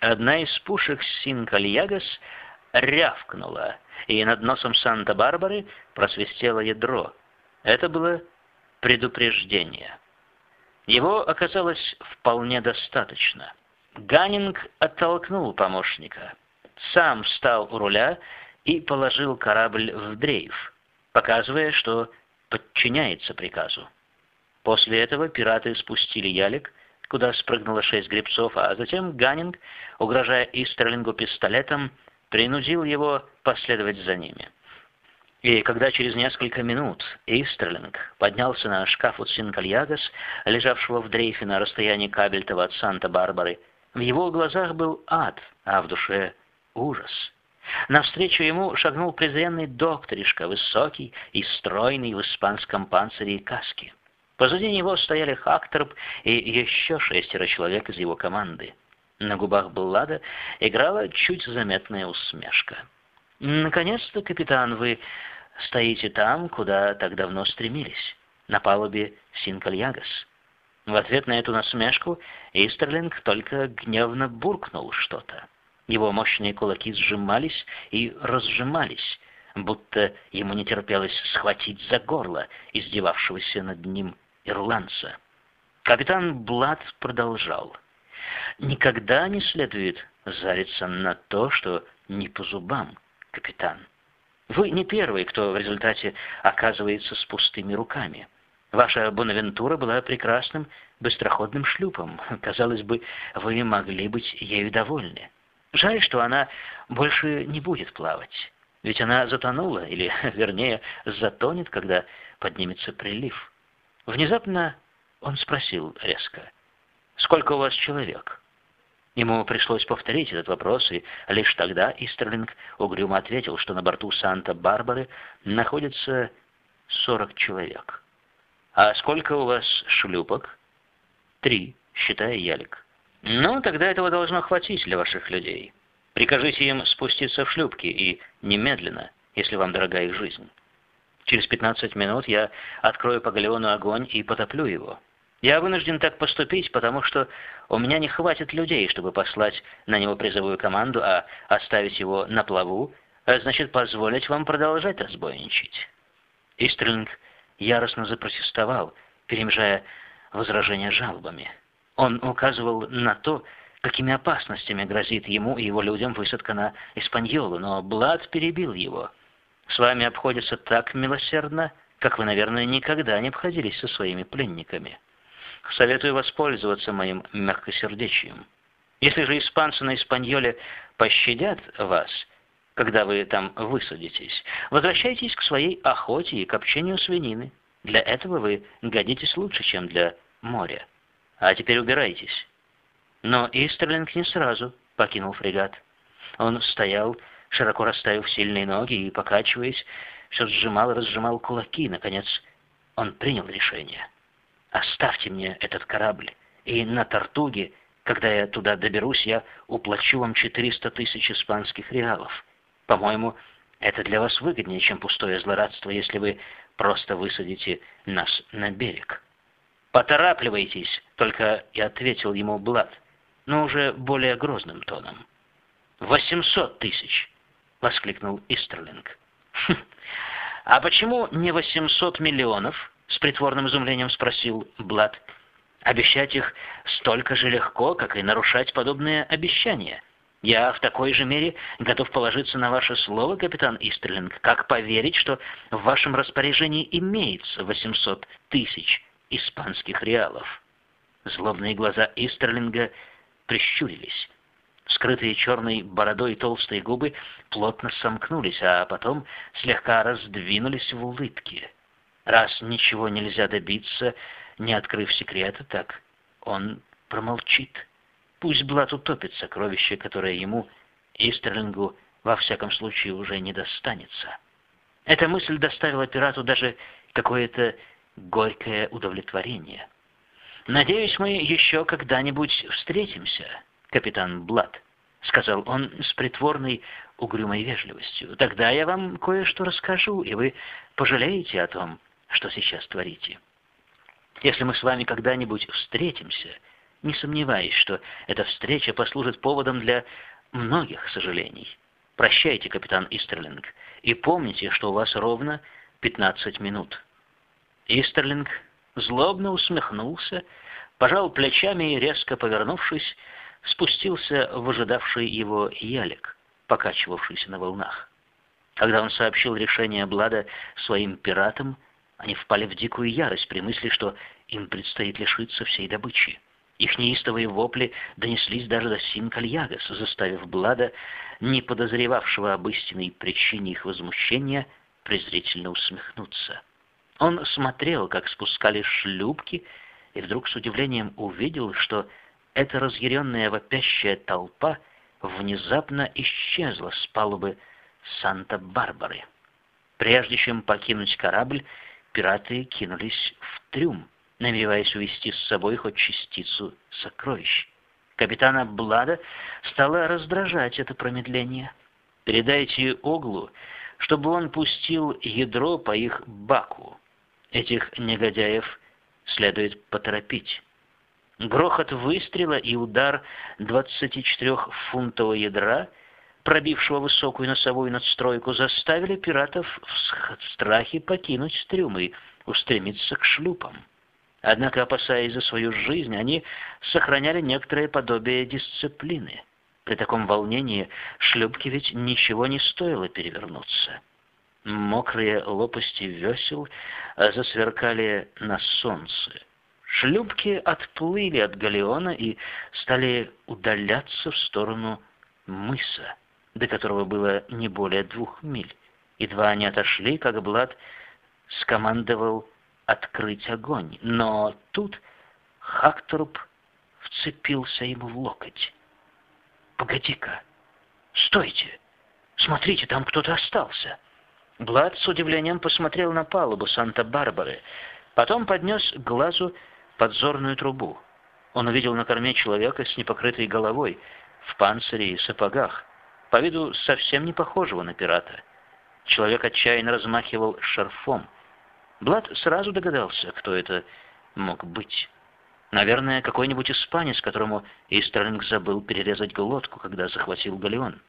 Одна из пушек Синкальягас рявкнула, и над носом Санта-Барбары просвистело ядро. Это было предупреждение. Его оказалось вполне достаточно. Ганнинг оттолкнул помощника, сам встал у руля и положил корабль в дрейф, показывая, что подчиняется приказу. После этого пираты спустили ялик, куда спрыгнуло шесть гребцов, а затем Ганнинг, угрожая Истерлингу пистолетом, принудил его последовать за ними. И когда через несколько минут Истерлинг поднялся на шкаф у Цинкальягас, лежавшего в дрейфе на расстоянии Кабельтова от Санта-Барбары, в его глазах был ад, а в душе ужас. Навстречу ему шагнул презренный докторишка, высокий и стройный в испанском панцире и каске. Позади него стояли Хакторп и еще шестеро человек из его команды. На губах Бллада играла чуть заметная усмешка. «Наконец-то, капитан, вы стоите там, куда так давно стремились, на палубе Синкальягас». В ответ на эту насмешку Истерлинг только гневно буркнул что-то. Его мощные кулаки сжимались и разжимались, будто ему не терпелось схватить за горло издевавшегося над ним ирландца. Капитан Блад продолжал. «Никогда не следует зариться на то, что не по зубам, капитан. Вы не первый, кто в результате оказывается с пустыми руками. Ваша Бонавентура была прекрасным быстроходным шлюпом. Казалось бы, вы могли быть ею довольны. Жаль, что она больше не будет плавать. Ведь она затонула, или, вернее, затонет, когда поднимется прилив. Внезапно он спросил резко, «Сколько у вас человек?» Ему пришлось повторить этот вопрос, и лишь тогда Истерлинг угрюмо ответил, что на борту Санта-Барбары находится 40 человек. «А сколько у вас шлюпок?» «Три, считая ялик». «Ну, тогда этого должно хватить для ваших людей. Прикажите им спуститься в шлюпки, и немедленно, если вам дорога их жизнь. Через 15 минут я открою по галеону огонь и потоплю его». Я вынужден так поступить, потому что у меня не хватит людей, чтобы послать на него призовую команду, а оставить его на плаву, а значит позволить вам продолжать разбойничать. Истринг яростно запротестовал, перемежая возражения жалобами. Он указывал на то, какими опасностями грозит ему и его людям высадка на Испаньолу, но Блад перебил его. «С вами обходятся так милосердно, как вы, наверное, никогда не обходились со своими пленниками». Советую воспользоваться моим мягкосердечием. Если же испанцы на Испаньоле пощадят вас, когда вы там высадитесь, возвращайтесь к своей охоте и копчению свинины. Для этого вы годитесь лучше, чем для моря. А теперь убирайтесь». Но Истерлинг не сразу покинул фрегат. Он стоял, широко расставив сильные ноги и, покачиваясь, все сжимал и разжимал кулаки. Наконец, он принял решение. Оставьте мне этот корабль, и на Тартуге, когда я туда доберусь, я уплачу вам 400 тысяч испанских реалов. По-моему, это для вас выгоднее, чем пустое злорадство, если вы просто высадите нас на берег. «Поторапливайтесь!» — только и ответил ему Блад, но уже более грозным тоном. «Восемьсот тысяч!» — воскликнул Истерлинг. «Хм, «А почему не восемьсот миллионов?» — с притворным изумлением спросил Блад. «Обещать их столько же легко, как и нарушать подобные обещания. Я в такой же мере готов положиться на ваше слово, капитан Истерлинг, как поверить, что в вашем распоряжении имеется 800 тысяч испанских реалов». Злобные глаза Истерлинга прищурились. Скрытые черной бородой толстые губы плотно сомкнулись, а потом слегка раздвинулись в улыбке. Раз ничего нельзя добиться, не открыв секрета, так он промолчит. Пусть Блат утопит сокровище, которое ему, Истерлингу, во всяком случае уже не достанется. Эта мысль доставила пирату даже какое-то горькое удовлетворение. «Надеюсь, мы еще когда-нибудь встретимся, капитан Блад», — сказал он с притворной угрюмой вежливостью. «Тогда я вам кое-что расскажу, и вы пожалеете о том, что сейчас творите. Если мы с вами когда-нибудь встретимся, не сомневаясь, что эта встреча послужит поводом для многих сожалений. Прощайте, капитан Истерлинг, и помните, что у вас ровно 15 минут. Истерлинг злобно усмехнулся, пожал плечами и, резко повернувшись, спустился в ожидавший его ялик, покачивавшийся на волнах. Когда он сообщил решение Блада своим пиратам, они впали в дикую ярость при мысли, что им предстоит лишиться всей добычи. Их неистовые вопли донеслись даже до Синкальягас, заставив Блада, не подозревавшего об истинной причине их возмущения, презрительно усмехнуться. Он смотрел, как спускали шлюпки, и вдруг с удивлением увидел, что эта разъяренная вопящая толпа внезапно исчезла с палубы Санта-Барбары. Прежде чем покинуть корабль, пираты кинулись в трюм, намереваясь увести с собой хоть частицу сокровищ. Капитана Блада стало раздражать это промедление. «Передайте Оглу, чтобы он пустил ядро по их баку. Этих негодяев следует поторопить». Грохот выстрела и удар 24-фунтового ядра, пробившего высокую носовую надстройку, заставили пиратов в страхе покинуть трюмы устремиться к шлюпам. Однако, опасаясь за свою жизнь, они сохраняли некоторое подобие дисциплины. При таком волнении шлюпке ведь ничего не стоило перевернуться. Мокрые лопасти весел засверкали на солнце. Шлюпки отплыли от галеона и стали удаляться в сторону мыса, до которого было не более двух миль. Едва они отошли, как Блад скомандовал открыть огонь. Но тут Хакторп вцепился ему в локоть. «Погоди-ка! Стойте! Смотрите, там кто-то остался!» Блад с удивлением посмотрел на палубу Санта-Барбары, потом поднес к глазу подзорную трубу. Он увидел на корме человека с непокрытой головой, в панцире и сапогах, по виду совсем не похожего на пирата. Человек отчаянно размахивал шарфом. Блад сразу догадался, кто это мог быть. Наверное, какой-нибудь испанец, которому Истерлинг забыл перерезать глотку, когда захватил галеон.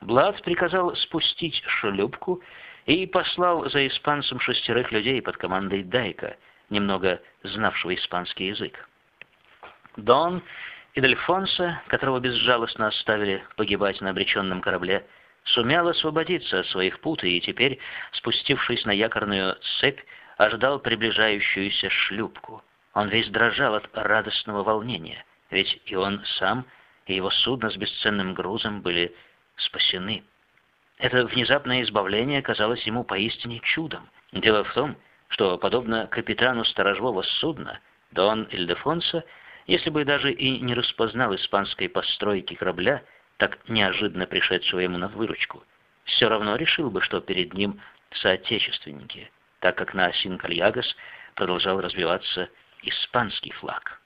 Блад приказал спустить шлюпку и послал за испанцем шестерых людей под командой Дайка, немного знавшего испанский язык. Дон и Дельфонсо, которого безжалостно оставили погибать на обреченном корабле, сумел освободиться от своих пут и теперь, спустившись на якорную цепь, ожидал приближающуюся шлюпку. Он весь дрожал от радостного волнения, ведь и он сам, и его судно с бесценным грузом были спасены. Это внезапное избавление казалось ему поистине чудом. Дело в том, что, подобно капитану сторожевого судна, Дон Ильдефонсо, если бы даже и не распознал испанской постройки корабля, так неожиданно пришедшего ему на выручку, все равно решил бы, что перед ним соотечественники, так как на Синкальягас продолжал развиваться испанский флаг.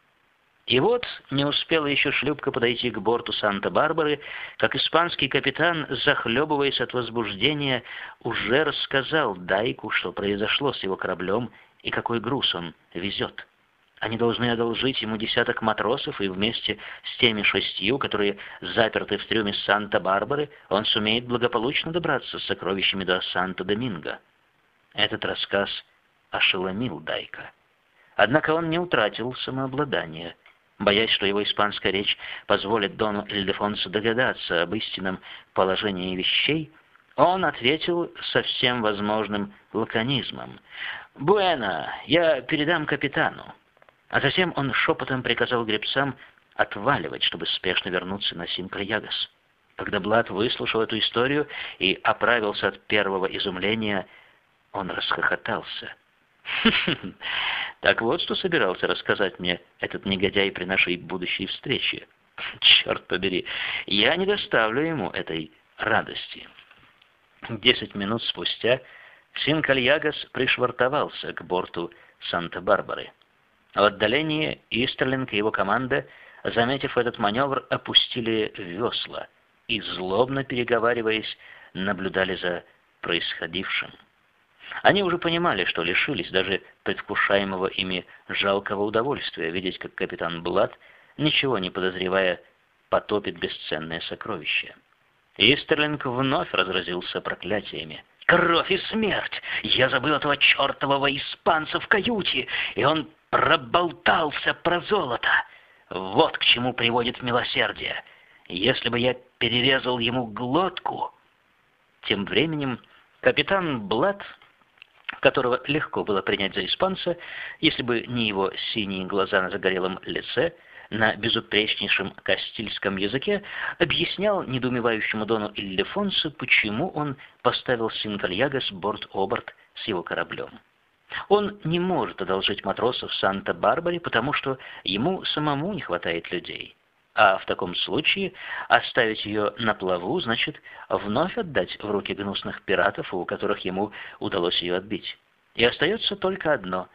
И вот не успела еще шлюпка подойти к борту Санта-Барбары, как испанский капитан, захлебываясь от возбуждения, уже рассказал Дайку, что произошло с его кораблем и какой груз он везет. Они должны одолжить ему десяток матросов, и вместе с теми шестью, которые заперты в трюме Санта-Барбары, он сумеет благополучно добраться с сокровищами до Санта-Доминго. Этот рассказ ошеломил Дайка. Однако он не утратил самообладания. Боясь, что его испанская речь позволит Дону Эльдефонсу догадаться об истинном положении вещей, он ответил со всем возможным лаконизмом. «Буэна, я передам капитану». А затем он шепотом приказал гребцам отваливать, чтобы спешно вернуться на Синкроягас. Когда Блад выслушал эту историю и оправился от первого изумления, он расхохотался. Так вот, что собирался рассказать мне этот негодяй при нашей будущей встрече. Черт побери, я не доставлю ему этой радости. Десять минут спустя Синкальягас пришвартовался к борту Санта-Барбары. В отдалении Истерлинг и его команда, заметив этот маневр, опустили весла и, злобно переговариваясь, наблюдали за происходившим. Они уже понимали, что лишились даже предвкушаемого ими жалкого удовольствия видеть, как капитан Блад ничего не подозревая, потопит бесценное сокровище. Истерлинг вновь разразился проклятиями. «Кровь и смерть! Я забыл этого чертового испанца в каюте, и он проболтался про золото! Вот к чему приводит милосердие! Если бы я перерезал ему глотку...» Тем временем капитан Блад которого легко было принять за испанца, если бы не его синие глаза на загорелом лице, на безупречнейшем кастильском языке, объяснял недоумевающему Дону Иллефонсо, почему он поставил Синкальягас борт-оборт с его кораблем. Он не может одолжить матросов Санта-Барбаре, потому что ему самому не хватает людей. А в таком случае оставить ее на плаву значит вновь отдать в руки гнусных пиратов, у которых ему удалось ее отбить. И остается только одно.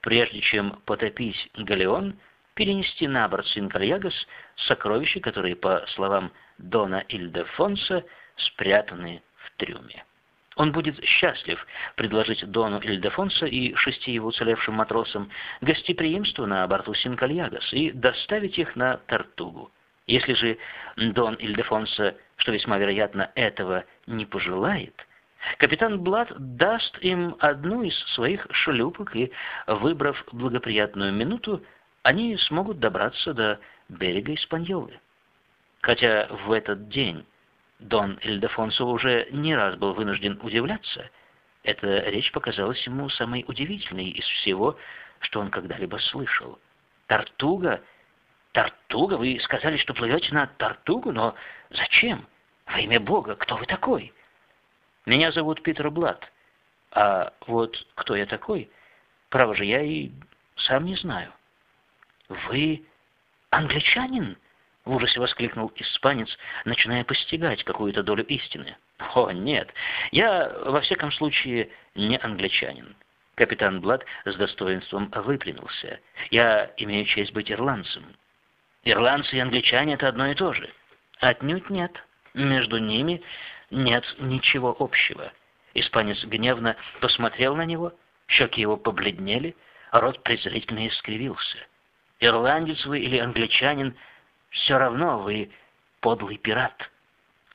Прежде чем потопить галеон, перенести на борт Синкальягас сокровища, которые, по словам Дона Ильдефонса, спрятаны в трюме. Он будет счастлив предложить Дону Ильдефонсо и шести его уцелевшим матросам гостеприимство на борту Синкальягас и доставить их на Тартугу. Если же Дон Ильдефонсо, что весьма вероятно, этого не пожелает, капитан Блад даст им одну из своих шлюпок, и, выбрав благоприятную минуту, они смогут добраться до берега Испаньолы. Хотя в этот день Дон Ильдефонсо уже не раз был вынужден удивляться. Эта речь показалась ему самой удивительной из всего, что он когда-либо слышал. Тартуга? Тартуга? Вы сказали, что плывете на Тартугу, но зачем? Во имя Бога, кто вы такой? Меня зовут Питер Блад. А вот кто я такой, право же, я и сам не знаю. Вы англичанин? В ужасе воскликнул испанец, начиная постигать какую-то долю истины. «О, нет, я, во всяком случае, не англичанин». Капитан Блад с достоинством выпрямился. «Я имею честь быть ирландцем». «Ирландцы и англичане — это одно и то же». «Отнюдь нет. Между ними нет ничего общего». Испанец гневно посмотрел на него, щеки его побледнели, рот презрительно искривился. «Ирландец вы или англичанин — все равно вы подлый пират».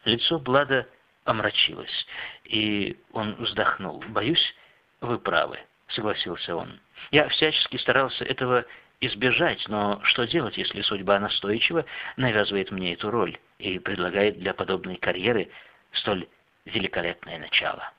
Лицо Блада омрачилось, и он вздохнул. «Боюсь, вы правы», — согласился он. «Я всячески старался этого избежать, но что делать, если судьба настойчиво навязывает мне эту роль и предлагает для подобной карьеры столь великолепное начало?»